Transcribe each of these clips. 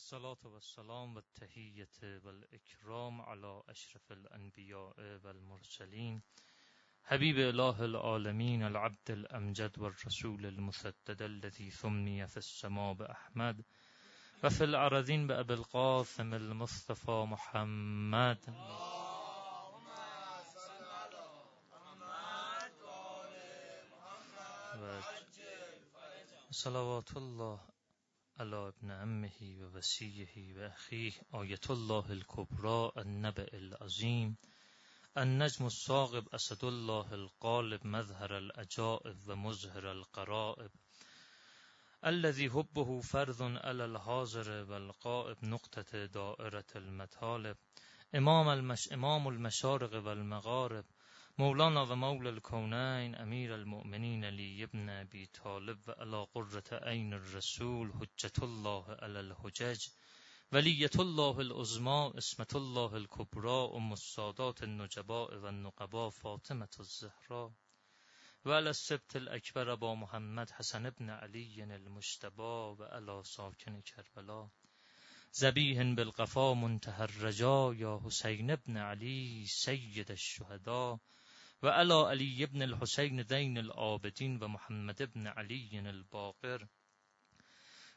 الصلاة والسلام والتحية والإكرام على أشرف الأنبياء والمرسلين. حبيب إله العالمين العبد الأمجد والرسول المسدد الذي ثمني في السماء بأحمد وفي الأرضين بأبي القاسم المصطفى محمد. صلوات الله على ابن عمه ووسيه وأخيه آية الله الكبرى النبأ العظيم. النجم الصاغب أسد الله القالب مظهر الأجائب ومظهر القرائب. الذي حبه فرض على الحاضر والقائب نقطة دائرة المطالب. إمام, المش... إمام المشارق والمغارب مولانا و مول الكونين امیر المؤمنین علی ابن ابی طالب و علا عین الرسول حجت الله علی الحجج ولیت الله العظما اسمت الله الكبرى ام السادات النجباء و النقبا فاطمة الزهرا. و السبت الاکبر با محمد حسن ابن علی المشتبا و علی ساکن کربلا. زبیه بالقفا منتهى الرجا یا حسین ابن علی سید الشهدا. و علا علی ابن الحسین دین العابدین و محمد ابن علی الباقر.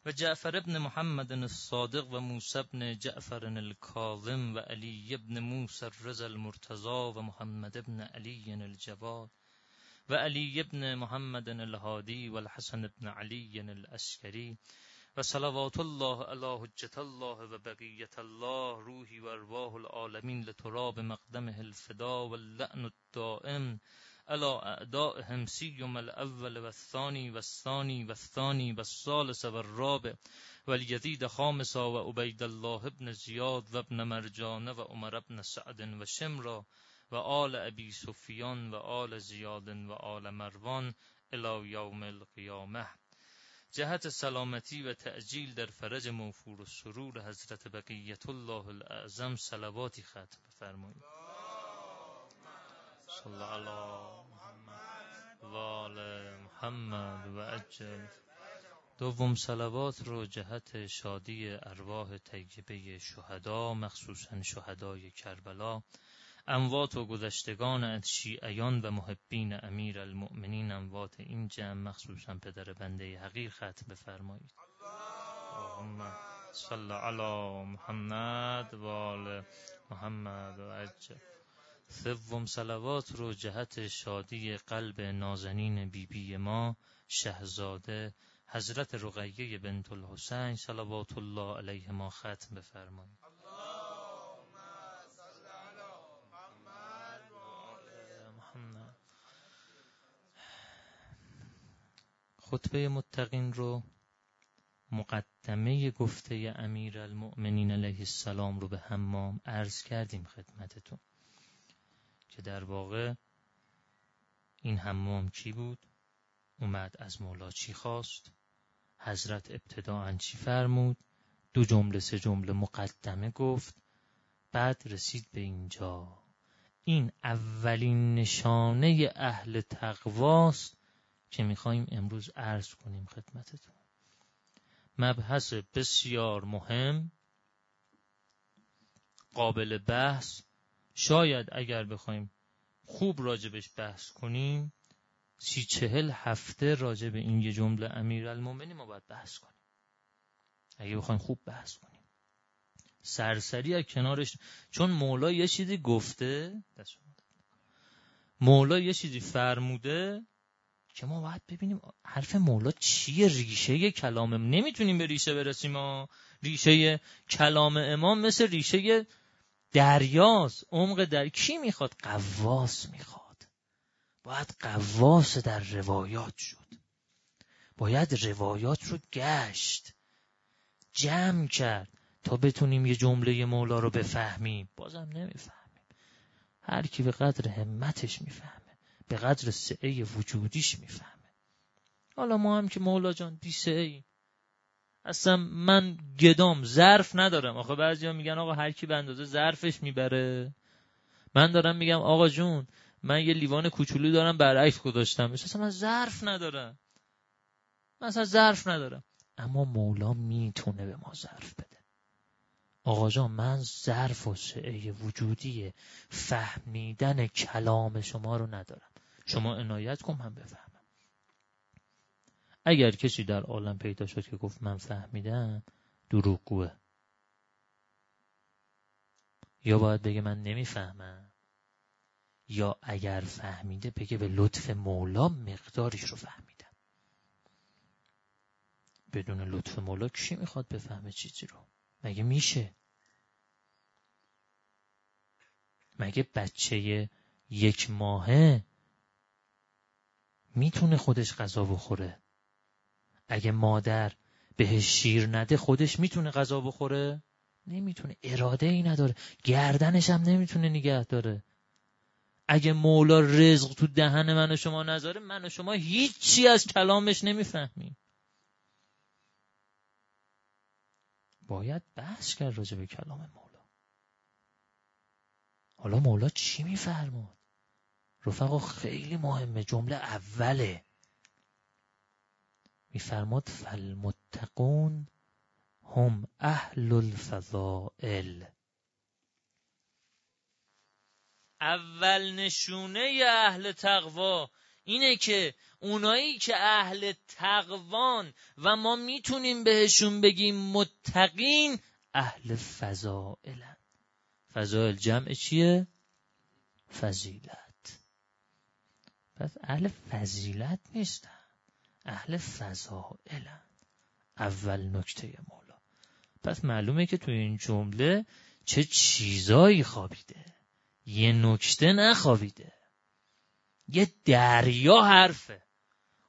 و جعفر ابن محمد الصادق و موسی ابن جعفر الكاظم و علی ابن موسی الرضا المرتضى و محمد ابن علی الجواد و علی ابن محمد الهادی و الحسن ابن علی الاسکری و صلوات الله علی حجت الله و بقیت الله روحی و ارواح العالمین لتراب مقدمه الفدا و اللعن الدائم على اعدائهم سيما الاول و الثانی و الثانی و الثانی و الثالث و الرابع و الیزید خامسا و عبید الله ابن زیاد و ابن مرجانه و عمر ابن سعد و شمرا و آل زیاد و آل مروان الى یوم القیامه جهت سلامتی و تعجیل در فرج موفور و سرور حضرت بقیت الله الاعظم صلواتی ختم بفرمایید. صلی الله و آل محمد و اجل. دوم صلوات رو جهت شادی ارواح طیبه شهدا مخصوصا شهدای کربلا. اموات و گذشتگان از شیعیان و محبین امیر المؤمنین اموات این جمع مخصوصا پدر بنده حقیر ختم بفرمایید. اللهم صل علی محمد و آل محمد و عجل. سوم صلوات رو جهت شادی قلب نازنین بیبی بی ما شهزاده حضرت رقیه بنت الحسین صلوات الله علیه ما ختم بفرمایید. خطبه متقین رو مقدمه گفته امیر المؤمنین علیه السلام رو به حمام عرض کردیم خدمتتون که در واقع این حمام چی بود؟ اومد از مولا چی خواست؟ حضرت ابتداعا چی فرمود؟ دو جمله سه جمله مقدمه گفت بعد رسید به اینجا این اولین نشانه اهل تقواست که می‌خوایم امروز عرض کنیم خدمتتون. مبحث بسیار مهم قابل بحث. شاید اگر بخوایم خوب راجبش بحث کنیم سی چهل هفته راجب این یه جمله امیر المومنی ما باید بحث کنیم. اگه بخوایم خوب بحث کنیم. سرسری از کنارش چون مولا یه چیزی گفته مولا یه چیزی فرموده که ما باید ببینیم حرف مولا چیه؟ ریشه کلام نمی‌تونیم به ریشه برسیم ما ریشه کلام امام مثل ریشه دریاست. عمق در کی می‌خواد؟ قواس می‌خواد. باید قواس در روایات شد. باید روایات رو گشت. جمع کرد تا بتونیم یه جمله مولا رو بفهمیم. بازم نمی‌فهمیم. هر کی به قدر همتش میفهم به قدر سعه وجودیش می‌فهمه. حالا ما هم که مولا جان بی سعه اصلا من گدام ظرف ندارم. آخه بعضی میگن آقا هر کی به اندازه ظرفش می‌بره. من دارم میگم آقا جون من یه لیوان کوچولو دارم برعکس گذاشتم اصلا من ظرف ندارم. من اصلا ظرف ندارم. اما مولا می‌تونه به ما ظرف بده. آقا جان من ظرف و سعه وجودی فهمیدن کلام شما رو ندارم. شما عنایت کن من بفهمم. اگر کسی در عالم پیدا شد که گفت من فهمیدم دروغگوه. یا باید بگه من نمی‌فهمم یا اگر فهمیده بگه به لطف مولا مقداریش رو فهمیدم. بدون لطف مولا کی می‌خواد بفهمه چیزی رو؟ مگه میشه؟ مگه بچه یک ماهه می‌تونه خودش غذا بخوره. اگه مادر بهش شیر نده خودش می‌تونه غذا بخوره؟ نمی‌تونه. اراده ای نداره. گردنش هم نمی‌تونه نگه داره. اگه مولا رزق تو دهن من و شما نذاره من و شما هیچی از کلامش نمی‌فهمیم. باید بحث کرد راجع به کلام مولا. حالا مولا چی میفرماد رفقا خیلی مهمه. جمله اوله. میفرماد فالمتقون هم اهل الفضائل. اول نشونه اهل تقوا اینه که اونایی که اهل تقوان و ما می‌تونیم بهشون بگیم متقین اهل فضائلن. فضائل جمع چیه؟ فضیلت. پس اهل فضیلت نیستن. اهل فضائلن اول نکته مولا. پس معلومه که تو این جمله چه چیزایی خوابیده. یه نکته نخوابیده. یه دریا حرفه.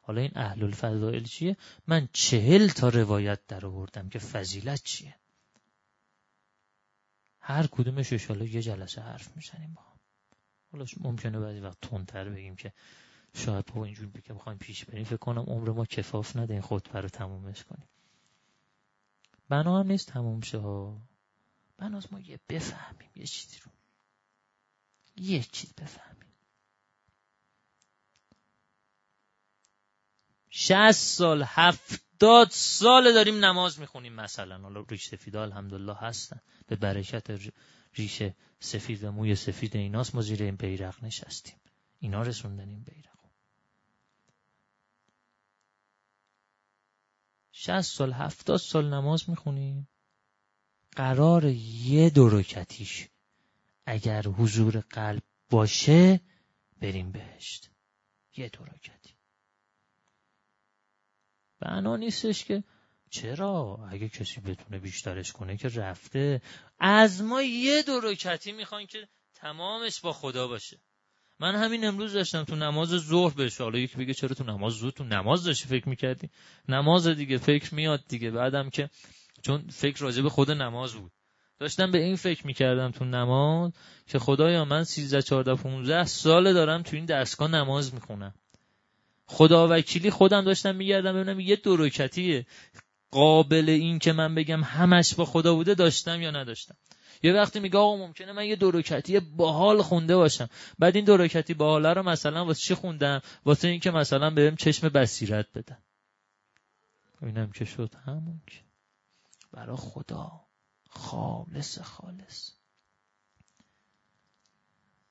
حالا این اهل الفضائل چیه؟ من چهل تا روایت در آوردم که فضیلت چیه. هر کدومش حالا یه جلسه حرف می‌زنیم با حالا ممکنه بعضی وقت تندتر بگیم که شاید با اینجور که بخوایم پیش بریم. فکر کنم عمر ما کفاف نده این خطبه رو تمومش کنیم. بنا هم نیست تموم شه ها. بناز ما یه بفهمیم یه چیزی رو. یه چیز بفهمیم. شست سال هفتاد سال داریم نماز می‌خونیم مثلا. حالا ریش سفیده الحمدلله هستن. به برکت ریش سفید و موی سفید ایناست ما زیر این بیرق نشستیم. اینا رسوندن این بیرق. شست سال هفتاد سال نماز می‌خونیم. قرار یه درکتیش اگر حضور قلب باشه بریم بهشت. یه درکتی بنا نیستش که چرا؟ اگه کسی بتونه بیشترش کنه که رفته. از ما یه درکتی می‌خوان که تمامش با خدا باشه. من همین امروز داشتم تو نماز ظهر بشه حالا یکی بگه چرا تو نماز زود تو نماز داشتی فکر می‌کردی؟ نماز دیگه فکر میاد دیگه. بعدم که چون فکر راجع به خود نماز بود. داشتم به این فکر می‌کردم تو نماز که خدایا من 13 14 15 ساله دارم تو این دستگاه نماز می‌خونم. خدا وکیلی خودم داشتم میگردم ببینم یه دروکتیه قابل این که من بگم همش با خدا بوده داشتم یا نداشتم. یه وقتی میگه آقا ممکنه من یه دروکتی باحال خونده باشم. بعد این دروکتی باحاله رو مثلا واسه چی خوندم؟ واسه اینکه مثلا بهم چشم بصیرت بدن. اینم که شد همون که. برا خدا. خالص خالص.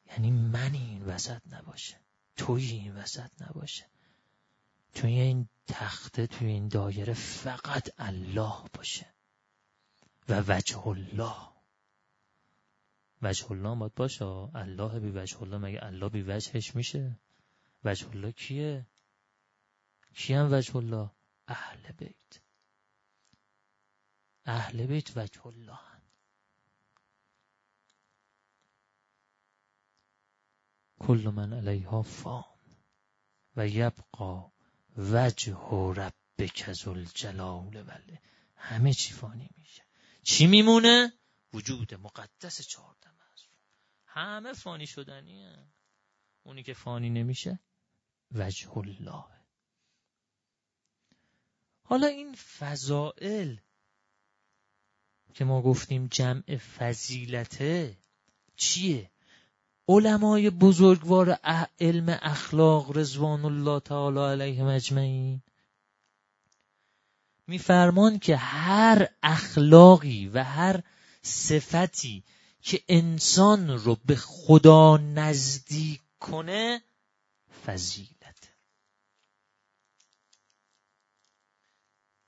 یعنی منی این وسط نباشه. توی این وسط نباشه. توی این تخته توی این دایره فقط الله باشه و وجه الله. وجه الله باید باشه. الله بی وجه الله مگه الله بی وجهش میشه؟ وجه الله کیه؟ کی هم وجه الله؟ اهل بیت. اهل بیت وجه الله کل من علیها فان و یبقا. وجه ربک ذوالجلال ولی همه چی فانی میشه. چی میمونه؟ وجود مقدس چهار همه فانی شدنیه اونی که فانی نمیشه وجه الله. حالا این فضائل که ما گفتیم جمع فضیلته چیه؟ علمای بزرگوار علم اخلاق رضوان الله تعالی علیهم اجمعین میفرمان که هر اخلاقی و هر صفتی که انسان رو به خدا نزدیک کنه فضیلت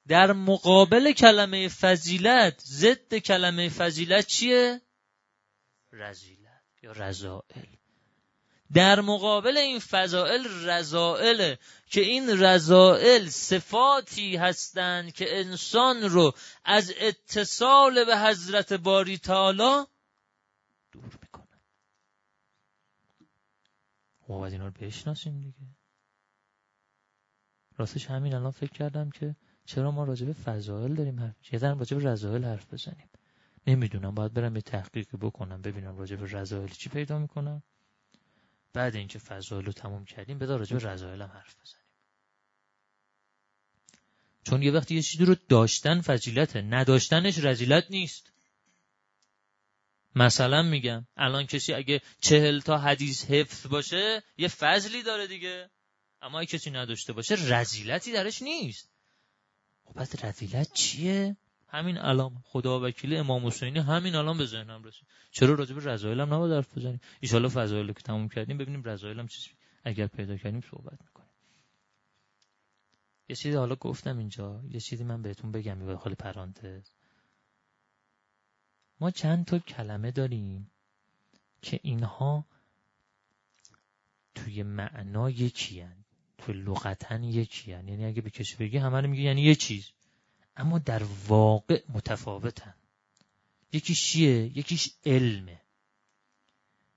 در مقابل کلمه فضیلت ضد کلمه فضیلت چیه؟ رزیلت یا رزائل در مقابل این فضائل رضائل که این رضائل صفاتی هستند که انسان رو از اتصال به حضرت باری تعالی دور می‌کنن ما خب، باید اینا رو بشناسیم دیگه. راستش همین الان فکر کردم که چرا ما راجع به فضائل داریم حرف یه راجع به رضائل حرف بزنیم. نمی‌دونم باید برم یه تحقیق بکنم ببینم راجع به رضائل چی پیدا می‌کنم. بعد اینکه فضائل رو تموم کردیم بذار راجع به رضائل هم حرف بزنیم. چون یه وقتی یه چیزی رو داشتن فضیلته نداشتنش رزیلت نیست. مثلا میگم الان کسی اگه چهل تا حدیث حفظ باشه یه فضلی داره دیگه. اما اگه کسی نداشته باشه رزیلتی درش نیست. خب پس رزیلت چیه؟ همین الان خدا وکیل امام حسینی همین الان به ذهنم رسید چرا راجع به رضایل هم نباید حرف بزنیم ان فضایل که تموم کردیم ببینیم رضایل هم چیزی اگر پیدا کردیم صحبت می‌کنیم یه چیزی حالا گفتم اینجا یه چیزی من بهتون بگم به خالی پرانتز ما چند تا کلمه داریم که اینها توی معنا یکی هن. توی لغتن یکی هن. یعنی اگه به کسی بگی همه میگه یعنی یه چیز اما در واقع متفاوتن. یکیش چیه؟ یکیش علمه.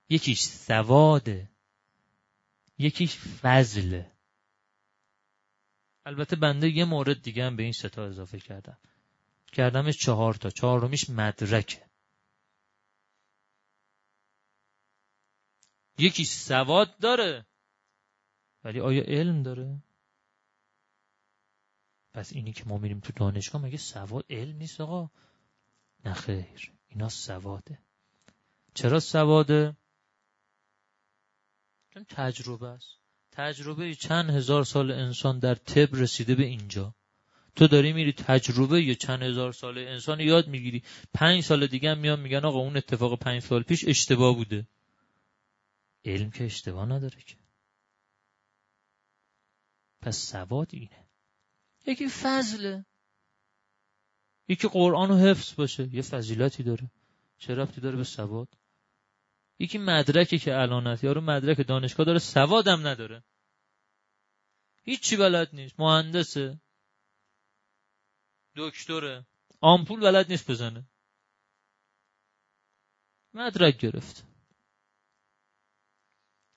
یکیش سواده. یکیش فضله. البته بنده یه مورد دیگه هم به این ستا اضافه کردم. کردمش چهار تا. چهارمیش مدرکه. یکیش سواد داره. ولی آیا علم داره؟ پس اینی که ما میریم تو دانشگاه مگه سواد علم نیست آقا؟ نه خیر اینا سواده. چرا سواده؟ چون تجربه است. تجربه چند هزار سال انسان در طب رسیده به اینجا. تو داری میری تجربه یه چند هزار سال انسان یاد می‌گیری. پنج سال دیگه هم میان میگن آقا اون اتفاق پنج سال پیش اشتباه بوده. علم که اشتباه نداره که. پس سواد اینه. یکی فضله. یکی قرآن و حفظ باشه. یه فضیلتی داره. چه رفتی داره به سواد؟ یکی مدرکی که الانت یارو مدرک دانشگاه داره. سوادم نداره. هیچی بلد نیست. مهندسه. دکتره. آمپول بلد نیست بزنه. مدرک گرفت.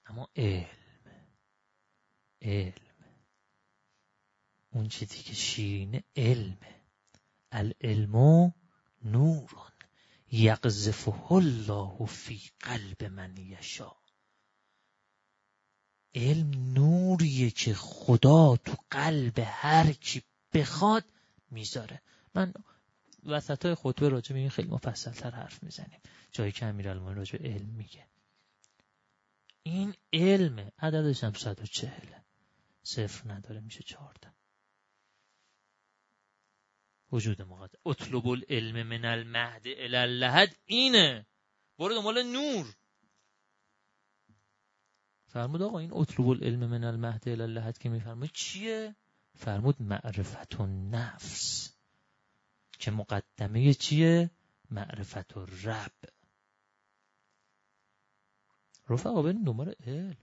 اما علم. علم. اون چیزی که شیرینه علمه. العلم نورون یقذفه الله فی قلب من یشا علم نوریه که خدا تو قلب هر کی بخواد می‌ذاره. من وسط های خطبه راجع به این خیلی مفصل تر حرف می‌زنیم. جایی که امیر المانی راجع به علم میگه. این علم عددش هم 140 صفر نداره میشه 14 وجود مقدس اطلب العلم من المهد الى اللحد اینه. برو دنبال نور. فرمود آقا این اطلب العلم من المهد الى اللحد که میفرمود چیه؟ فرمود معرفت و نفس که مقدمه چیه؟ معرفت و رب رفقا بریم دنبال علم.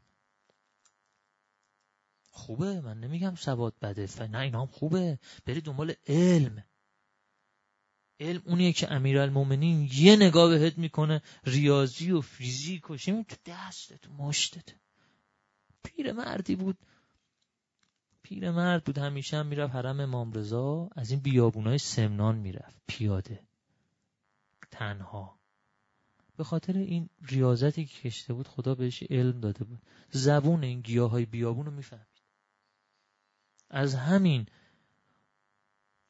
خوبه من نمیگم سواد بده. نه اینا هم خوبه. بری دنبال علم. علم اونیه که امیرالمومنین یه نگاه بهت می‌کنه ریاضی و فیزیک و شمی تو دستت تو مشتت. پیر مردی بود. پیر مرد بود. همیشه هم می‌رفت حرم امام رضا. از این بیابونای سمنان می‌رفت. پیاده. تنها. به خاطر این ریاضتی که کشته بود خدا بهش علم داده بود. زبون این گیاه های بیابون رو می‌فهمید. از همین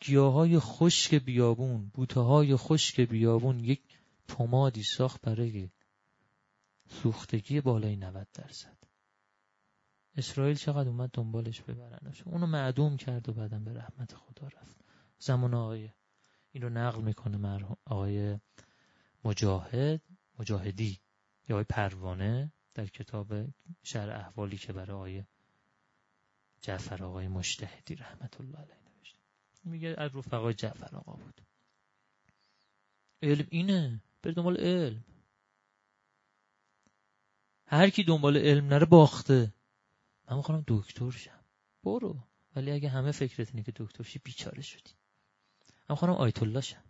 گیاهای خشک بیابون بوته های خشک بیابون یک پمادی ساخت برای سوختگی بالای 90 درصد. اسرائیل چقدر اومد دنبالش ببرنش؟ اونو معدوم کرد و بعدم به رحمت خدا رفت. زمان آقای این رو نقل می‌کنه مرحوم آقای مجاهد مجاهدی یا آقای پروانه در کتاب شهر احوالی که برای آقای جعفر آقای مشتهدی رحمت الله علیه. میگه از رفقای جعفر آقا بود. علم اینه. بر دنبال علم. هر کی دنبال علم نره باخته. من می‌خوام دکتر شم. برو. ولی اگه همه فکرت اینه که دکتر شی بیچاره شدی. من می‌خوام آیت الله شم.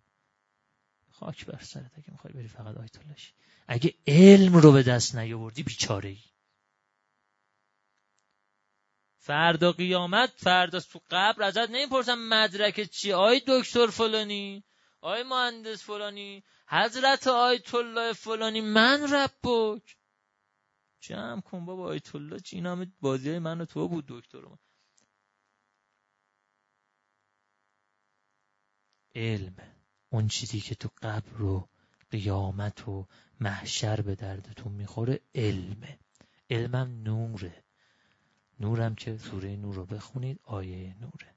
خاک بر سرت. اگه می‌خوای بری فقط آیت الله شی. اگه علم رو به دست نیاوردی بیچاره ای فردا قیامت فردا تو قبر ازت نمی‌پرسم مدرک چی؟ آی دکتر فلانی آی مهندس فلانی حضرت آیت الله فلانی من ربک جمع کن بابا آیت الله چی نام بازی های من و تو بود دکتر من. علم اون چیزی که تو قبر و قیامت و محشر به دردتون می‌خوره علمه. علمم نوره. نورم که سوره نور رو بخونید آیه نوره.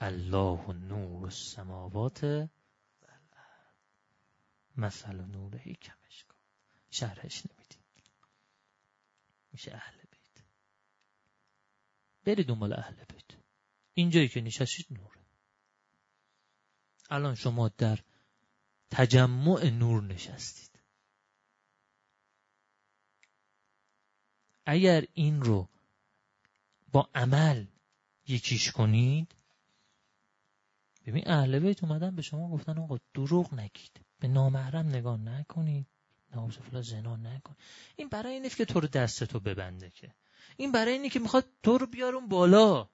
الله نور السماوات مثل نوره کمش کن. شرحش نمیدیم میشه اهل بیت. برید دنبال اهل بیت. اینجایی که نشستید نوره. الان شما در تجمع نور نشستید. اگر این رو با عمل یکیش کنید. ببین اهل بیت اومدن به شما گفتن آقا دروغ نگید. به نامحرم نگاه نکنید. نعوذ بالله زنا نکن. این برای اینه که تو رو دستتو ببنده که. این برای اینه که می‌خواد تو رو بیارون بالا.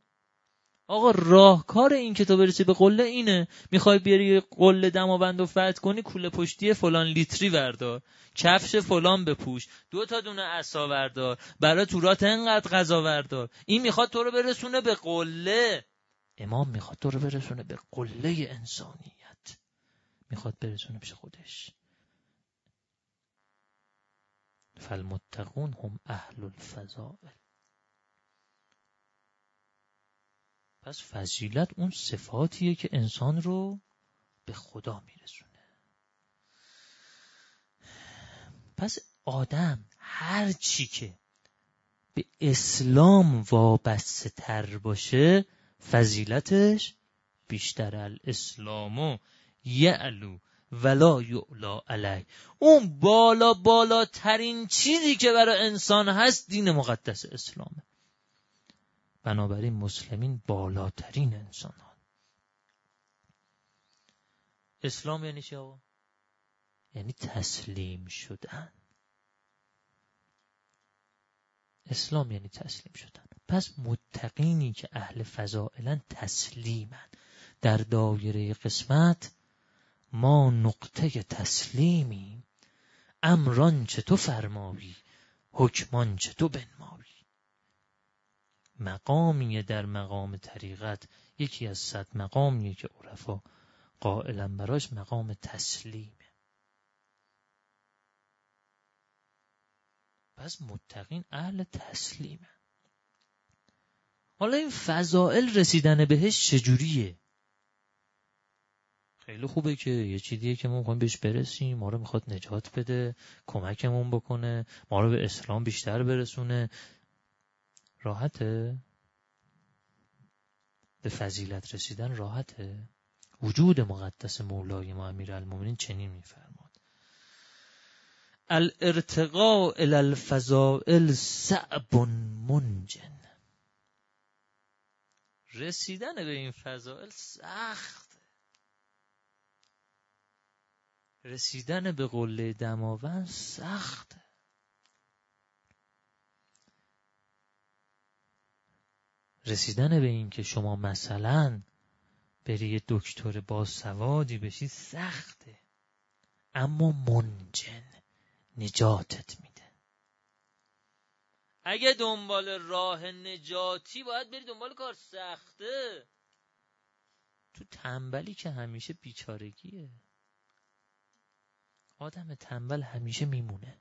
آقا راهکار این که تو برسی به قله اینه. می‌خوای بیاری قله دماوند و فتح کنی کوله پشتی فلان لیتری وردار. کفش فلان بپوش. دو تا دونه عصا وردار. برای تورات انقدر غذا وردار. این می‌خواد تو رو برسونه به قله. امام می‌خواد تو رو برسونه به قله انسانیت. می‌خواد برسونه پیش خودش. فالمتقون هم اهل الفضائل. پس فضیلت اون صفاتیه که انسان رو به خدا میرسونه. پس آدم هر چی که به اسلام وابسته تر باشه فضیلتش بیشتر الاسلام یعلو ولا یعلا علی اون بالا بالاترین چیزی که برای انسان هست دین مقدس اسلامه. بنابراین مسلمین بالاترین انسان ها. اسلام یعنی چی؟ یعنی تسلیم شدن. اسلام یعنی تسلیم شدن. پس متقینی که اهل فضائلا تسلیمن. در دایره قسمت ما نقطه تسلیمی امران چه تو فرمایی؟ حکمان چه تو بنمایی؟ مقامی در مقام طریقت یکی از صد مقامیه که عرفا قائلا براش مقام تسلیمه. پس متقین اهل تسلیمه. حالا این فضائل رسیدن بهش چجوریه؟ خیلی خوبه که یه چیزیه که ما می‌خوایم بهش برسیم. ما رو می‌خواد نجات بده کمکمون بکنه ما رو به اسلام بیشتر برسونه. راحته؟ به فضیلت رسیدن راحته؟ وجود مقدس مولای ما امیر المومنین چنین میفرماد الارتقاء الى الفضائل صعب منجن. رسیدن به این فضائل سخت رسیدن به قله دماوند سخت رسیدن به این که شما مثلا بری یه دکتر با سوادی بشی سخته. اما منجن نجاتت میده. اگه دنبال راه نجاتی باید بری دنبال کار سخته. تو تنبلی که همیشه بیچارگیه. آدم تنبل همیشه میمونه.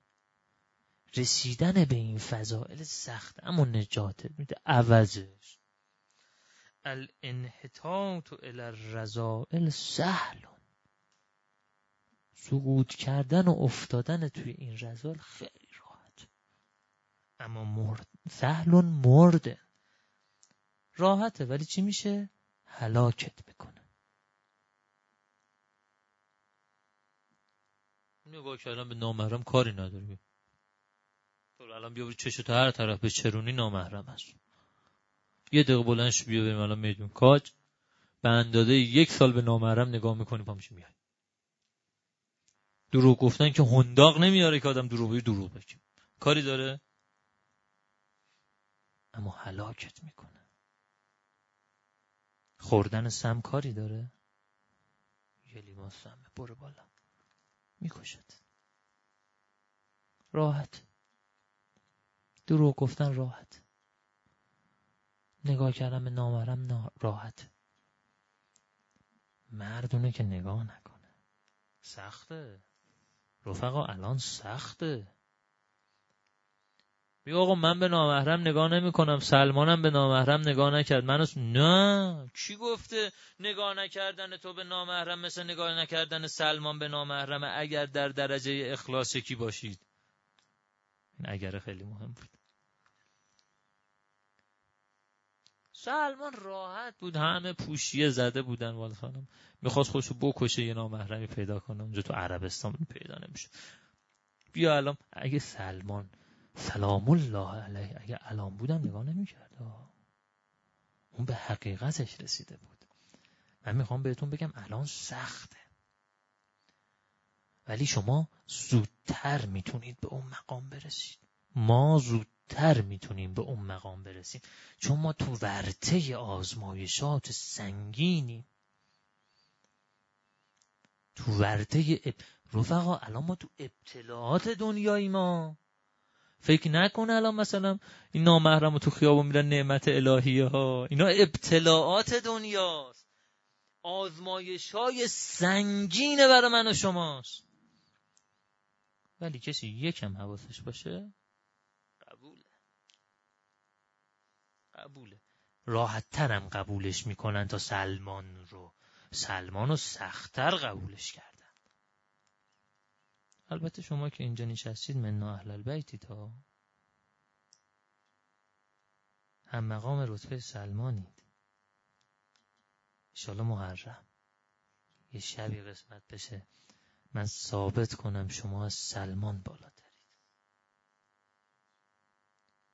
رسیدن به این فضائل سخت اما نجاتت میده. عوضش. الانحطاط الى الرذائل سهل. سقوط کردن و افتادن توی این رزال خیلی راحت. اما مرد سهلون مرده. راحته ولی چی میشه؟ هلاکت می‌کنه نگاه کردن به نامحرم کاری نداری تو الان بیا چشو تا هر طرف به چرونی نامحرم هست یه دقیقه بلنش بیا بریم الان میدون. کاج به اندازه یک سال به نامحرم نگاه می‌کنی پا میای. دروغ گفتن که هنداق نمیاره که آدم دروغی دروغ بگه. کاری داره؟ اما هلاکت می‌کنه. خوردن سم کاری داره؟ یه لیوان سمه برو بالا. می‌کشد. راحت. دروغ گفتن راحت. نگاه کردن به نامرم راحت. مردونه که نگاه نکنه. سخته. رفقا الان سخته. بیا آقا من به نامحرم نگاه نمی کنم سلمانم به نامحرم نگاه نکرد. منو نه. کی گفته؟ نگاه نکردن تو به نامحرم مثل نگاه نکردن سلمان به نامحرم اگر در درجه اخلاص کی باشید. این اگر خیلی مهم بود. سلمان راحت بود. همه پوشیه زده بودن والفانم می‌خواست خوشو بکشه یه نامحرمی پیدا کنه. اونجا تو عربستان پیدا نمیشه بیا الان. اگه سلمان سلام الله علیه اگه الان بودم نگاه نمی‌کرد. اون به حقیقتش رسیده بود. من می‌خوام بهتون بگم الان سخته. ولی شما زودتر می‌تونید به اون مقام برسید. ما زودتر می‌تونیم به اون مقام برسیم. چون ما تو ورته آزمایشات سنگینیم تو ورته اب... رفقا الان ما تو ابتلاعات دنیایی ما فکر نکن الان مثلا این نامحرم تو خیابون میرن نعمت الهیه ها. اینا ابتلاعات دنیاست. آزمایش های سنگینه برای من و شماست. ولی کسی یکم حواسش باشه قبوله قبوله. راحت ترم قبولش می‌کنن تا سلمان رو. سلمان رو سختتر قبولش کرد البته شما که اینجا نشستید من اهل البیتی تا. هم مقام رتبه سلمانید. انشالله محرم. یه شبی قسمت بشه. من ثابت کنم شما از سلمان بالاترید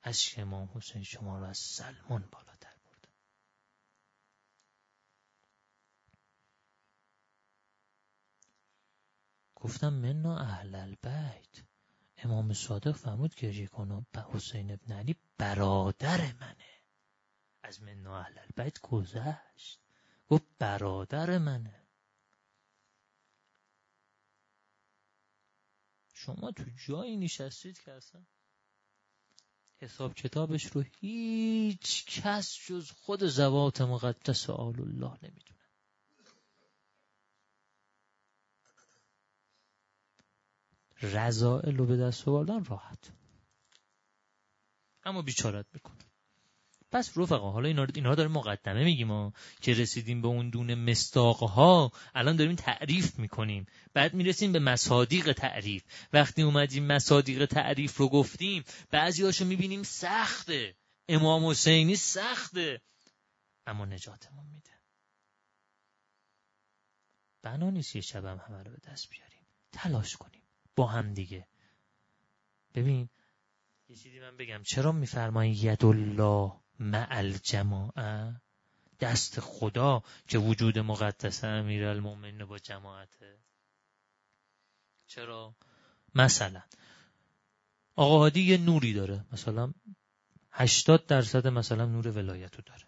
اشک امام حسین شما رو از سلمان بالاتر گفتم منا اهل البیت. امام صادق فرمود گریه کنم به حسین ابن علی برادر منه. از منا اهل البیت گذشت. گفت برادر منه. شما تو جایی نشستید که اصلا حساب کتابش رو هیچ کس جز خود زوات مقدس آل الله نمی‌دونه. رضائل رو به دست آوردن راحت. اما بیچارت می‌کنه. پس رفقا حالا اینا, اینا داره مقدمه میگیم ما که رسیدیم به اون دونه مستاقها الان داریم تعریف می‌کنیم. بعد می‌رسیم به مصادیق تعریف. وقتی اومدیم مصادیق تعریف رو گفتیم بعضی هاشو می‌بینیم سخته. امام حسینی سخته. اما نجاتمون میده. بنا نیست یه شبم همه رو به دست بیاریم. تلاش کنیم. با هم دیگه. ببین یه چیزی من بگم. چرا میفرمایی ید الله مع الجماعه. دست خدا که وجود مقدس المومن با جماعته چرا؟ مثلا آقا هادی یه نوری داره. مثلا 80 درصد مثلا نور ولایتو داره.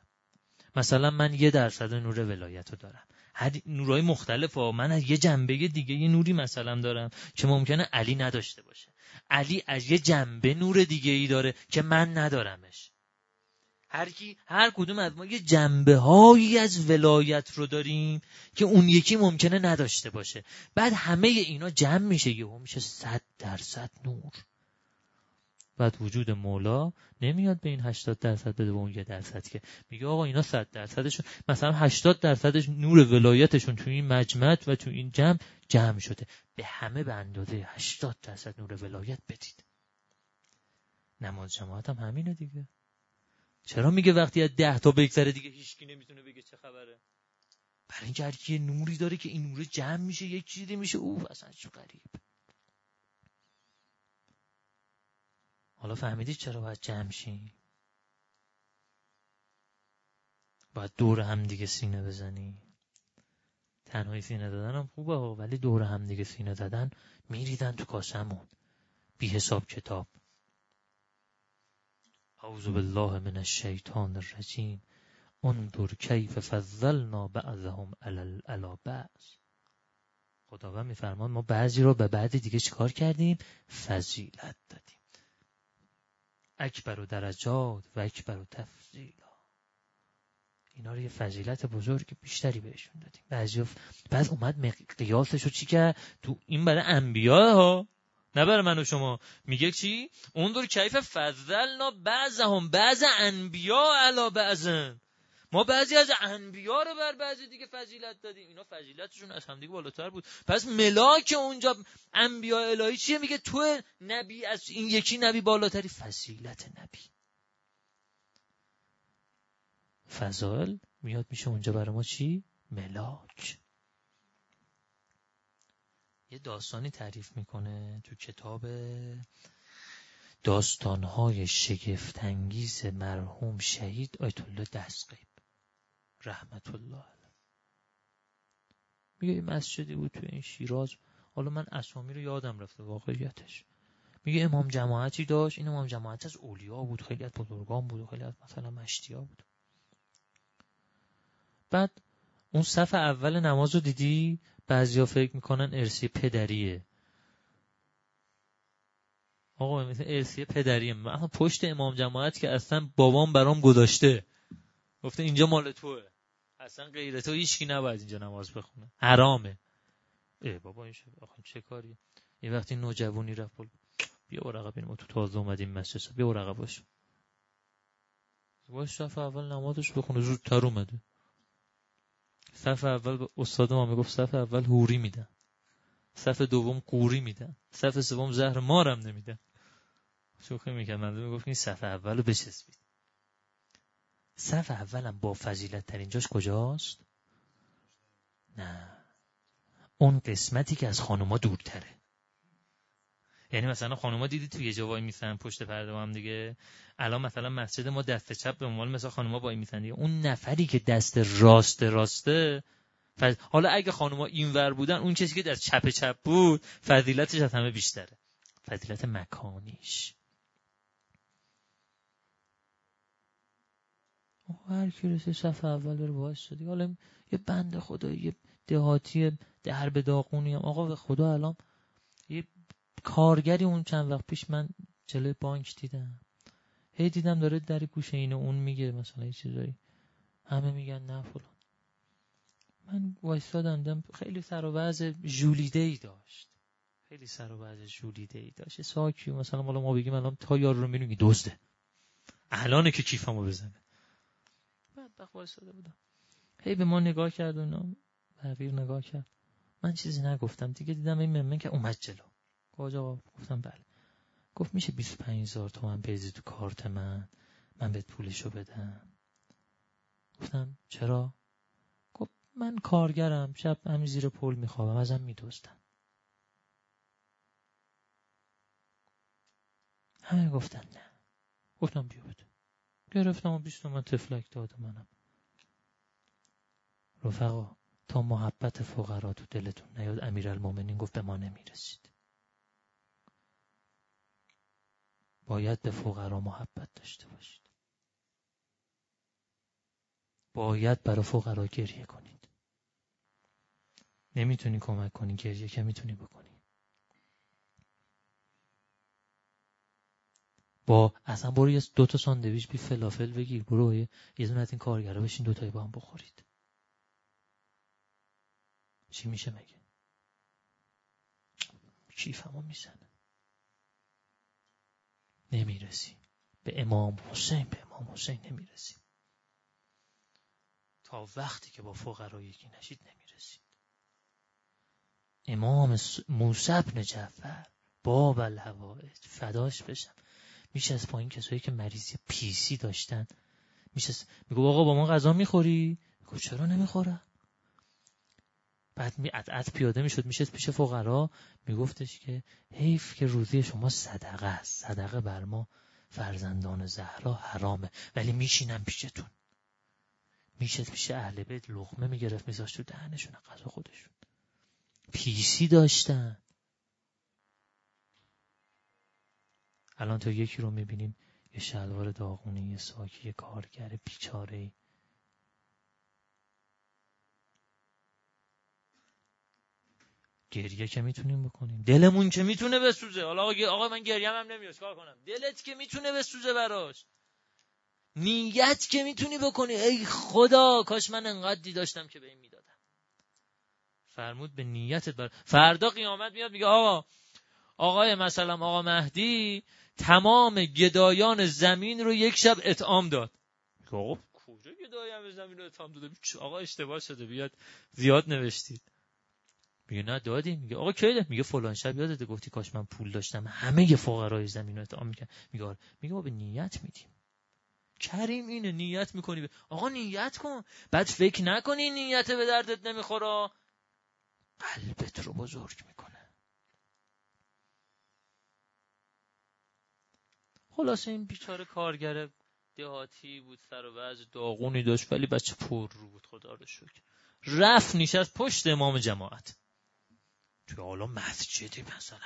مثلا من یه درصد نور ولایتو دارم. هر نورای مختلف ها. من از یه جنبه دیگه یه نوری مثلا دارم که ممکنه علی نداشته باشه. علی از یه جنبه نور دیگه ای داره که من ندارمش. هر کی هر کدوم از ما یه جنبه هایی از ولایت رو داریم که اون یکی ممکنه نداشته باشه. بعد همه اینا جمع میشه یهو میشه صد درصد نور. بعد وجود مولا نمیاد به این 80 درصد بده به اون یه درصد که. میگه آقا اینا 100 درصدشون مثلا 80 درصدش نور ولایتشون تو این مجمع و تو این جمع جمع شده. به همه به اندازه 80 درصد نور ولایت بدید. نماز جماعت هم همینه دیگه. چرا میگه وقتی از ده تا بگذره دیگه هیچکی نمی‌تونه بگه چه خبره؟ برای اینکه یه نوری داره که این نور جمع میشه یک چیزی میشه. اوه اصلا چه غریب. حالا فهمیدی چرا باید جمع شیم؟ باید دور هم دیگه سینه بزنی تنهایی سینه دادن هم خوبه ولی دور هم دیگه سینه دادن میریدن تو کاسمون بی حساب کتاب. اعوذ بالله من الشیطان الرجیم انظر کیف فضلنا بعضهم علی بعض. خداوند میفرمان ما بعضی رو به بعد دیگه چیکار کردیم؟ فضیلت دادیم. اکبر و درجات و اکبر و تفضیلا اینا رو یه فضیلت بزرگ بیشتری بهشون دادیم. بعضی بعد اومد قیاسش رو چی کرد؟ تو این برای انبیاء ها نه برای من و شما. میگه چی؟ اون دور کیف فضلنا بعضهم بعض انبیا علا بعضن. ما بعضی از انبیا رو بر بعضی دیگه فضیلت دادیم. اینا فضیلتشون از همدیگه بالاتر بود. پس ملاک اونجا انبیا الهی چیه؟ میگه تو نبی از این یکی نبی بالاتری فضیلت نبی. فضائل میاد میشه اونجا برای ما چی؟ ملاک. یه داستانی تعریف می‌کنه تو کتاب داستانهای شگفتانگیز مرحوم شهید آیت الله دستقیب رحمت الله میگه یه مسجدی بود تو این شیراز. حالا من اسامی رو یادم رفته واقعیتش. میگه امام جماعتی داشت. این امام جماعت از اولیا بود خیلی از بزرگان بود خیلی از مثلا مشتیا بود. بعد اون صف اول نماز رو دیدی؟ بعضیا فکر می‌کنن ارسی پدریه. آقا مثل ارسی پدریه. من پشت امام جماعت که اصلا بابام برام گذاشته. گفته اینجا مال توه. اصلا غیر تو هیچکی نباید اینجا نماز بخونه. حرامه. ای بابا این چه کاریه یه وقتی نوجوانی رفت بیا ورقه بین تو تازه اومدیم مسجد بیا ورقه باش. باش صف اول نمازش بخونه. زودتر اومده. صف اول به استاد ما می‌گفت صف اول هوری میدن. صف دوم قوری میدن. صف سوم زهر مارم نمیدن. شوخی می‌کرد. من می‌گفت این صف اول رو بچسبید. صف اولم با فضیلت ترین جاش کجاست؟ نه. اون قسمتی که از خانوما دورتره. یعنی مثلا خانوما دیدی توی یه جا وای میسن پشت پرده هم دیگه. الان مثلا مسجد ما دست چپ به عنوان مثلا خانوما وای میسن دیگه. اون نفری که دست راست راسته فض... حالا اگه خانوما اینور بودن اون چیزی که در چپ چپ بود فضیلتش از همه بیشتره. فضیلت مکانیش. هر کی رسه صف اول بره باعث شدی حالا یه بند خدا یه دهاتی در به داغونی هم. آقا به خدا الان یه کارگری اون چند وقت پیش من جلوی بانک دیدم. هی دیدم داره در گوشه اینو اون میگه مثلا یه چیزایی. همه میگن نه فلان. من وایستادم دم خیلی سر و وضع جولیده ای داشت. خیلی سر و وضع جولیده ای داشت ساکی مثلا مالا ما بگیم الان تا یارو رو می‌بینیم دزده. الانه که کیفمو بزنه. بعد وایستاده بودم. هی به ما نگاه کرد و بقیر نگاه کرد. من چیزی نگفتم. دیگه دیدم این ممن که اومد جلو. کجا گفتم بله. گفت میشه 25 هزار تومن بریزی تو کارت من. من بهت پولشو بدم. گفتم چرا؟ گفت من کارگرم شب همین زیر پل میخوابم ازم میدوستن همه گفتن نه. گفتم بیا بده. گرفتم و بیست تومن تفلک داد منم. رفقا تا محبت فقرا تو دلتون نیاد امیرالمومنین گفت به ما نمی‌رسید. باید به فقرا محبت داشته باشید. باید برای فقرا گریه کنید. نمی‌تونی کمک کنی گریه که می‌تونی بکنی. با اصلا برو یه دو تا ساندویچ بی فلافل بگیر برو یه دونه از این کارگرا بشین دو تایی با هم بخورید. چی میشه مگه؟ کیفمو می‌زنه. نمی‌رسی به امام حسین به امام حسین نمی‌رسی تا وقتی که با فقرا یکی نشید نمی‌رسید. امام موسی بن جعفر باب الهوائج فداش بشم میشه از پایین کسایی که مریضی پیسی داشتن میشه میگو آقا با ما غذا می‌خوری؟ میگو چرا نمی‌خورم؟ بعد می ات پیاده می‌شد میشه پیش فقرا میگفتش که حیف که روزی شما صدقه است. صدقه بر ما فرزندان زهرا حرامه. ولی میشینم پیشتون. میشه پیش اهل بیت لغمه می‌گرفت میذاشت تو دهنشون غذا خودشون. پیسی داشتن. الان تو یکی رو می‌بینیم یه شلوار داغونه یه ساکی یه کارگر بیچاره گریه که می‌تونیم بکنیم. دلمون که می‌تونه بسوزه. حالا آقا, آقا من گریه هم نمیاد کار کنم؟ دلت که می‌تونه بسوزه براش. نیت که می‌تونی بکنی. ای خدا کاش من انقدر داشتم که به این می‌دادم. فرمود به نیتت بر فردا قیامت میاد میگه آقا آقای مثلا آقا مهدی تمام گدایان زمین رو یک شب اطعام داد. آقا کجا گدایان زمین رو اطعام داده؟ آقا اشتباه شده بیاد زیاد نوشتید. میگه نه دادی. میگه آقا کی میگه فلان شب یادت گفتی کاش من پول داشتم. همه فقرای زمین رو اطعام می‌کنم میگه آره. میگه ما به نیت میدیم. کریم اینه. نیت می‌کنی آقا نیت کن. بعد فکر نکنی نیت به دردت نمی‌خوره. قلبت رو بزرگ می‌کنه. خلاصه این بیچاره کارگر دهاتی بود سر و وضع. داغونی داشت ولی بچه پر رو بود. خدا رو شکر. رفت نشست پشت امام جماعت. توی حالا مسجدی مثلا.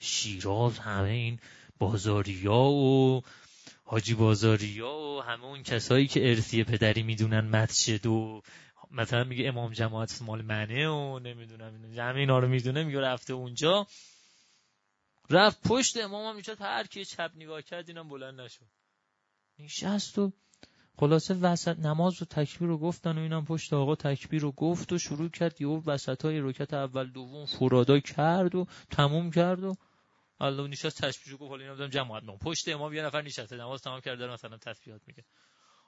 شیراز همه این بازاریا و حاجی بازاریا و همه اون کسایی که ارثی پدری می‌دونن مسجد و مثلا میگه امام جماعت مال منه و نمی‌دونم همه اینا رو می‌دونه میگه رفته اونجا. رفت پشت امام هم می‌شد هر کی چپ نگاه کرد اینم بلند نشد. نشست و خلاصه وسط نماز و تکبیر رو گفتن و اینم پشت آقا تکبیر رو گفت و شروع کرد یه وسط های رکت اول دوم فرادا کرد و تموم کرد و الله نشست تشبیه گفت. حالا اینا جماعت نام پشت امام یه نفر نشسته نماز تمام کرده مثلا تسبیحات میگه.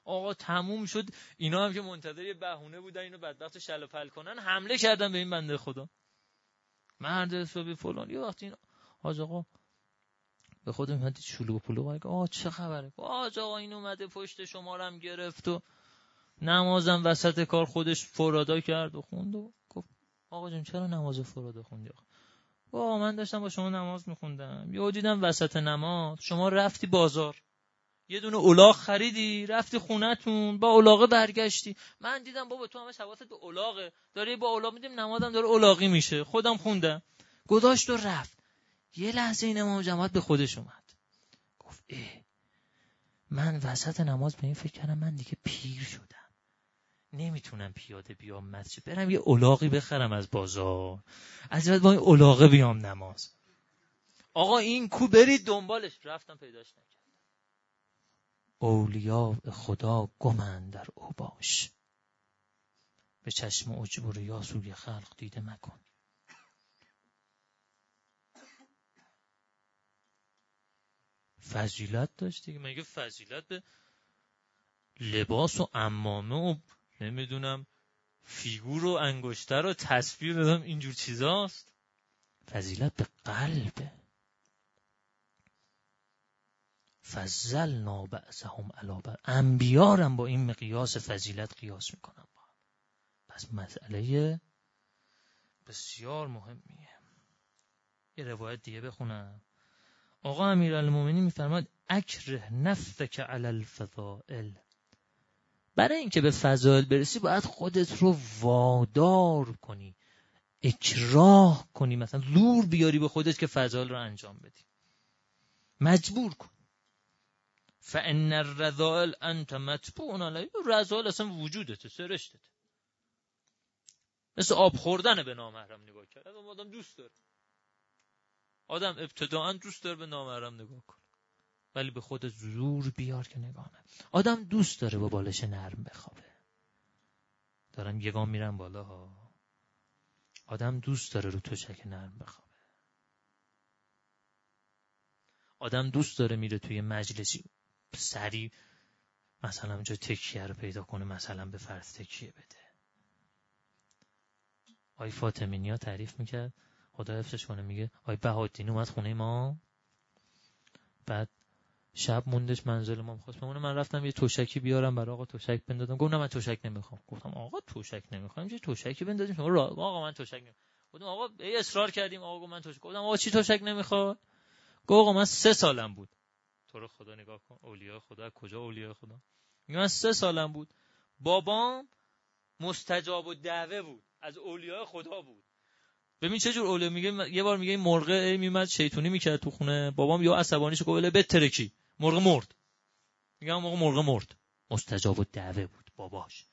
آقا تموم شد. اینا هم که منتظر یه بهونه بودن اینو بدبخت شل پل کنن حمله کردن به این بنده خدا. مرد صبح فلان. یه وقتی حاج آقا به خود میاد شلو و پلو آقا چه خبره؟ آج آقا این اومده پشت شما هم گرفت و نمازم وسط کار خودش فرادا کرد و خوند و گفت آقا جون چرا نماز فرادا خوندی آقا من داشتم با شما نماز میخوندم. یه دیدم وسط نماز شما رفتی بازار. یه دونه اولاغ خریدی رفتی خونتون با اولاغه برگشتی. من دیدم بابا تو همه حواست به اولاغه. داره با اولاغ میدیم نمازم داره اولاغی میشه. خودم خوندم. گذاشت و رفت. یه لحظه این امام جماعت به خودش اومد. گفت اه من وسط نماز به این فکر کردم من دیگه پیر شدم. نمی‌تونم پیاده بیام مسجد برم یه اولاغی بخرم از بازار. از بعد با این اولاغه بیام نماز. آقا این کو برید دنبالش. رفتم پیداش نکردم. اولیا خدا گمن در اوباش به چشم اجبر یا سوی خلق دیده مکن. فضیلت داشت دیگه مگه فضیلت به لباس و امامه و نمی‌دونم فیگور و انگشتر و تصویر دادم اینجور چیزاست؟ فضیلت به قلبه فضل نابعثهم علا انبیارم با این مقیاس فضیلت قیاس می‌کنم. پس مسئله بسیار مهمیه. یه روایت دیگه بخونم. آقا امیرالمومنین میفرماد اکره نفسک علی الفضائل. برای اینکه به فضائل برسی باید خودت رو وادار کنی اکراه کنی مثلا زور بیاری به خودت که فضائل رو انجام بدی. مجبور کن. فان الرذائل انت متبوع علی رذائل اصلا وجودته سرشتت. مثل آب خوردن به نامحرم نگاه کرد. آدم دوست داره. آدم ابتداعا دوست داره به نامحرم نگاه کنه. ولی به خود زور بیار که نگاه نه آدم دوست داره با بالش نرم بخوابه. دارم یه گام میرم بالا ها آدم دوست داره رو توشک نرم بخوابه. آدم دوست داره میره توی مجلسی سری مثلا اونجا تکیه رو پیدا کنه مثلا به فرض تکیه بده. آی فاطمینی ها تعریف می‌کرد. خدا حفظش کنه. میگه آی بهادین اومد خونه ما. بعد شب موندش منزل ما. می‌خواست بمونه. من رفتم یه توشکی بیارم برای آقا توشک بندازم. گفتم من توشک نمی‌خوام. گفتم آقا توشک نمی‌خوام؟ چه توشکی بندازیم؟ شما را آقا من توشک نمی‌خوام. گفتم آقا ای اصرار کردیم. آقا من توشک گفتم آقا چی توشک نمی‌خواد؟ گفت آقا من سه سالم بود. تو رو خدا نگاه کن. اولیاء خدا. کجا اولیاء خدا؟ من سه سالم بود. بابام مستجاب و دعوه بود. از اولیاء خدا بود. ببین چه جور اولیاء میگه یه بار میگه این مرغ میمد شیطونی می‌کرد تو خونه. بابام یا عصبانیش گفت بترکی مرغ مرد. میگم موقع مرغ مرد. مستجاب و دعوه بود باباش.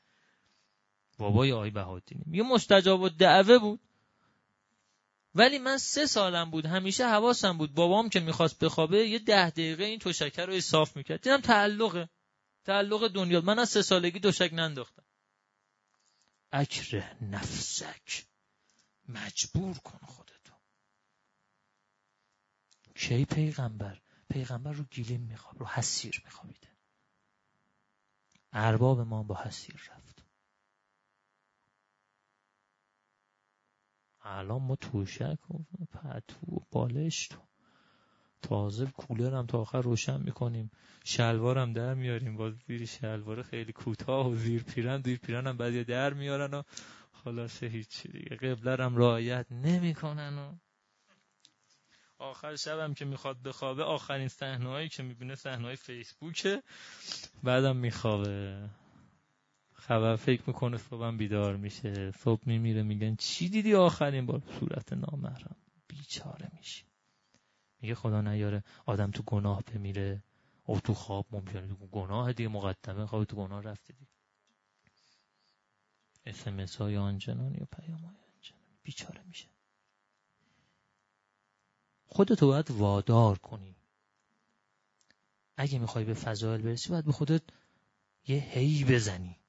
بابای آی بهادینی میگه مستجاب و دعوه بود. ولی من سه سالم بود. همیشه حواسم بود. بابام که می‌خواست بخوابه یه ده دقیقه این توشکر رو صاف می‌کرد. دیدم تعلقه. تعلق دنیا. من از سه سالگی دوشک ننداختم. اکره نفسک. مجبور کن خودتو. کی پیغمبر؟ پیغمبر رو گیلیم میخواب رو حسیر میخوابیده. ارباب ما با حسیر رفت. الان ما توشک و پتو و بالشت و تازه کولر هم تا آخر روشن می‌کنیم. شلوار هم در میاریم. باز زیر شلوار خیلی کوتاه و زیر پیرن. زیر پیرن هم در میارن و خلاصه هیچی دیگه. قبله هم رعایت نمی‌کنن و آخر شبم که می‌خواد بخوابه آخرین صحنه‌ای که می‌بینه صحنه‌های فیسبوکه. بعدم میخوابه. خبر فکر می‌کنه صبحم بیدار میشه. صبح میمیره میگن چی دیدی آخرین بار؟ صورت نامحرم. بیچاره میشی میگه خدا نیاره. آدم تو گناه بمیره. او تو خواب ممکنه. تو گناه دیگه مقدمه خواب تو گناه رفته دیگه. اسمس های آنجنان یا پیام های آنجنان بیچاره میشه. خودتو باید وادار کنی. اگه می‌خوای به فضایل برسی باید به خودت یه هی بزنی.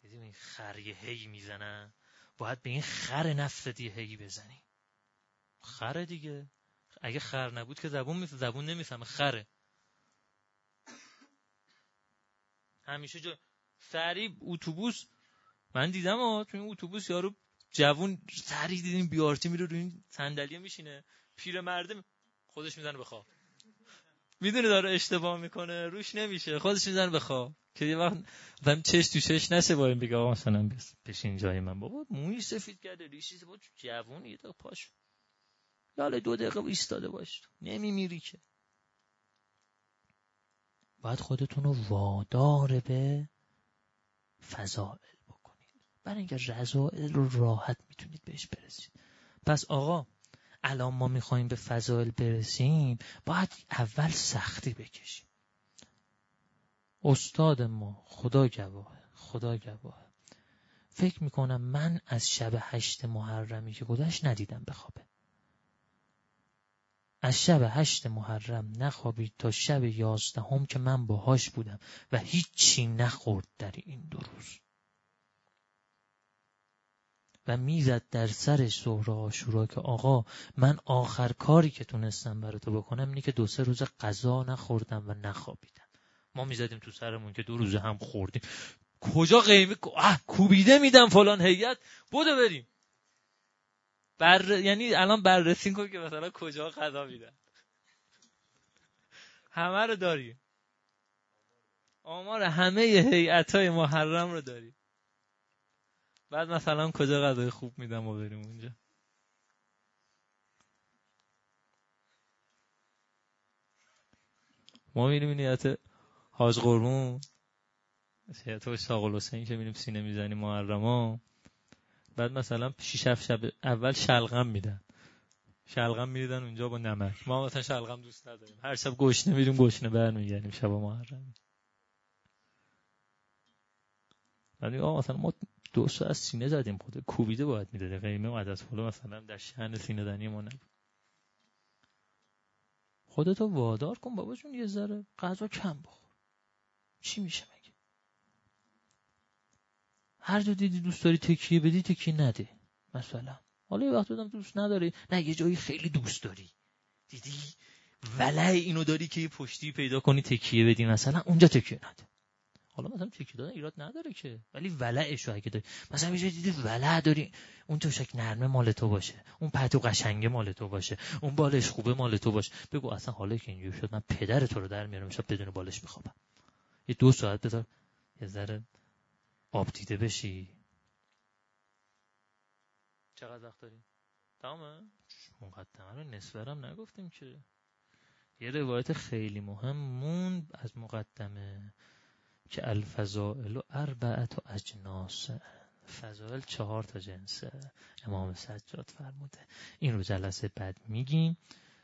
دیدیم این خر یه هی می‌زنن باید به این خر نفست یه هی بزنی. خره دیگه. اگه خر نبود که زبون میفهم زبون نمی‌فهمه خره. همیشه جو سریع اتوبوس من دیدم ها تو این اتوبوس یارو جوون سری دیدیم بیارتی میره روی این صندلی میشینه. پیر مرده خودش می‌زنه بخواب می‌دونه داره اشتباه می‌کنه روش نمیشه خودش می‌زنه بخواب که یه وقت دم چش تو چش نشه با این بگه آقا مثلا بشین جای من. بابا موی سفید کرده ریشی با جوون یه دقیقه پاش. یاله دو دقیقه ایستاده باش. نمیمیری که. باید خودتون رو وادار به فضائل برای اینکه رضائل رو راحت می‌تونید بهش برسید. پس آقا الان ما می‌خوایم به فضائل برسیم باید اول سختی بکشیم. استاد ما خدا گواه خدا گواه فکر می‌کنم من از شب هشت محرمی که گذشت ندیدم بخوابه. از شب هشت محرم نخوابید تا شب یازدهم که من باهاش بودم و هیچی نخورد در این دو روز. و می‌زد در سرش ظهر آشورا که آقا من آخر کاری که تونستم برای تو بکنم اینه که دو سه روز غذا نخوردم و نخوابیدم. ما می‌زدیم تو سرمون که دو روز هم خوردیم. کجا قیمه کوبیده میدم فلان هیئت. بودو بریم. بر... یعنی الان بررسی کن که مثلا کجا غذا میدن. همه رو داریم. آمار همه هیئت های محرم رو داریم. بعد مثلا کجا غذای خوب میدم و بریم اونجا. ما میریم این نیت حاج قربون. تو شاغل حسین که میریم سینه می‌زنیم محرما. بعد مثلا شیش هفت شب اول شلغم میدن. شلغم میدن اونجا با نمک. ما مثلا شلغم دوست نداریم. هر شب گشنه میریم گشنه برمیگردیم شب محرم. بعد مثلا ما دو ساعت سینه زدیم خود کوبیده باید می‌داده قیمه عدد پلو مثلا در شهن سینه دنی ما نبود. خودتو وادار کن بابا جون یه ذره غذا کم بخور. چی میشه؟ هر جا دیدی دوست داری تکیه بدی تکیه نده. مثلا. حالا یه وقت دوست نداری. نه یه جایی خیلی دوست داری. دیدی؟ ولع اینو داری که یه پشتی پیدا کنی تکیه بدی مثلا اونجا تکیه نده. حالا مثلا تکیه دادن ایراد نداره که. ولی ولعش رو اگه داری. مثلا میشه دیدی ولع داری. اون توشک نرمه مال تو باشه. اون پتو قشنگه مال تو باشه. اون بالش خوبه مال تو باشه. بگو اصلا حالا که اینجوری شد من پدر تو رو در میارم شب بدون بالش بخوابم یه دو ساعت بذار. یه ذره آب دیده بشی. چقدر وقت داریم؟ تمامه؟ مقدمه رو نصفرم نگفتیم که. یه روایت خیلی مهم مون از مقدمه که الفضائل و اربعت و اجناس. فضائل چهار تا جنسه امام سجاد فرموده. این رو جلسه بعد میگیم.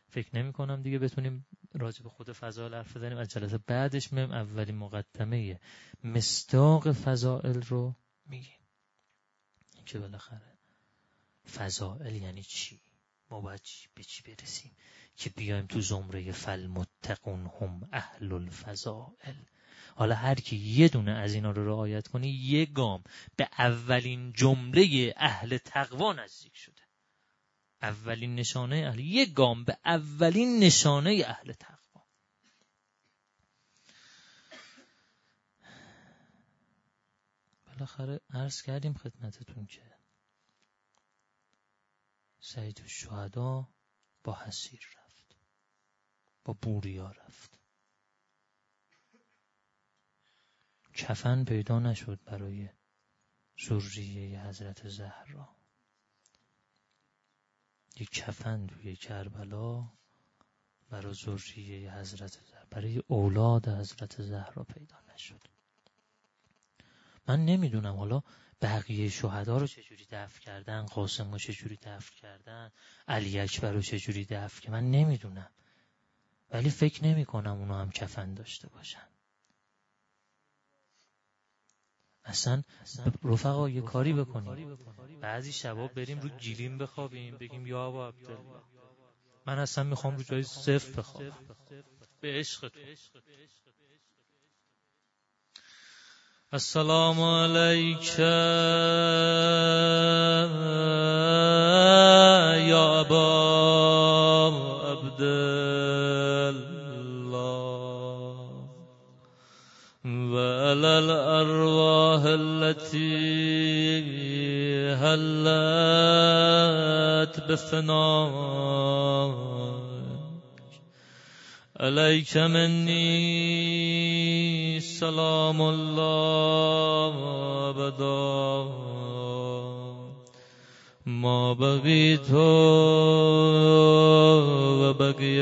فکر نمی کنم دیگه بتونیم راجع به خود فضائل حرف بزنیم. از جلسه بعدش میم اولین مقدمه مستاق فضائل رو میگیم. که بالاخره فضائل یعنی چی؟ ما باید به چی برسیم؟ که بیایم تو زمره فلمتقون هم اهل الفضائل حالا هر کی یه دونه از اینا رو رعایت کنه یه گام به اولین جمله اهل تقوا نزدیک شده. اولین نشانه اهل یه گام به اولین نشانه اهل تقوا. بالاخره عرض کردیم خدمتتون که سید الشهدا با حسیر رفت با بوریا رفت. کفن پیدا نشد برای ذریه حضرت زهرا. یک کفن توی کربلا برای ذریه حضرت زهرا برای اولاد حضرت زهرا پیدا نشد. من نمی‌دونم حالا بقیه شهدا رو چجوری دفع کردن قاسم رو چجوری دفع کردن علی اکبر رو چجوری دفع کردن من نمی‌دونم. ولی فکر نمی کنم اونو هم کفن داشته باشن. اصلا رفقا یه کاری بکنیم. بعضی شباب بریم رو گیریم بخوابیم بگیم یا با عبدالله. من اصلا می‌خوام رو جای صفر بخوابم. به عشق تو. السلام علیک و الارواح التي هلت بفنائك عليك مني سلام الله أبدا ما بغيت وبقي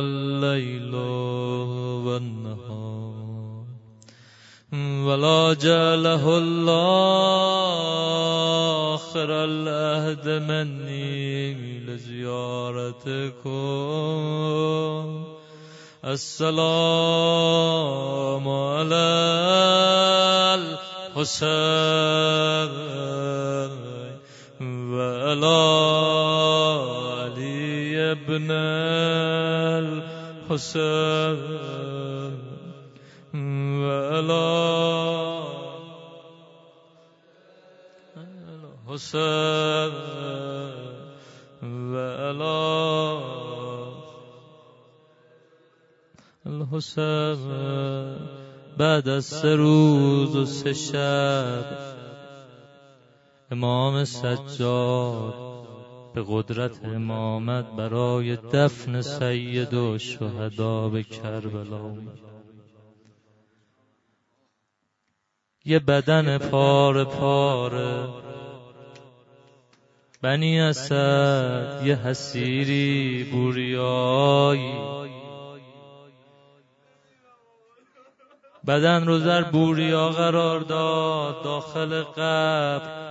الليل ولا جعله الله آخر العهد مني لزيارتكم. السلام على الحسين وعلى علي بن الحسين. الحسین بعد از سه روز و سه شب. امام سجاد به قدرت امامت برای دفن سید و شهدا به کربلا یه بدن پار پاره بنی اسد یه حسیری بوریایی. بدن رو در بوریا قرار داد داخل قبر.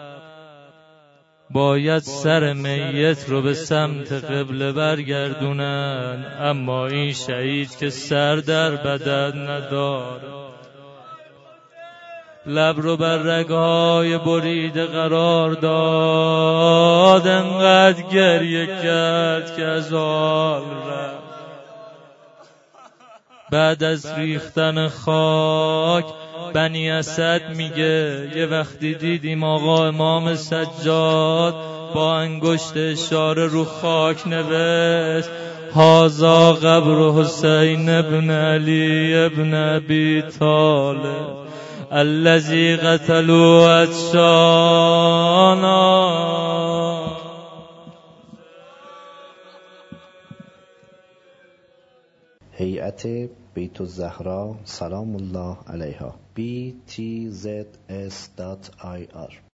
باید سر میت رو به سمت قبله برگردونن. اما این شهید که سر در بدن ندار لب رو بر رگهای بریده قرار داد. انقدر گریه کرد که از آل رفت. بعد از ریختن خاک بنی اسد میگه یه وقتی دیدیم آقا امام سجاد با انگشت اشاره رو خاک نوشت. هذا قبر حسین ابن علی ابن ابی طالب. الذي قتلوا اتشانا هیئت بیت الزهرا سلام الله علیها. Btzs.ir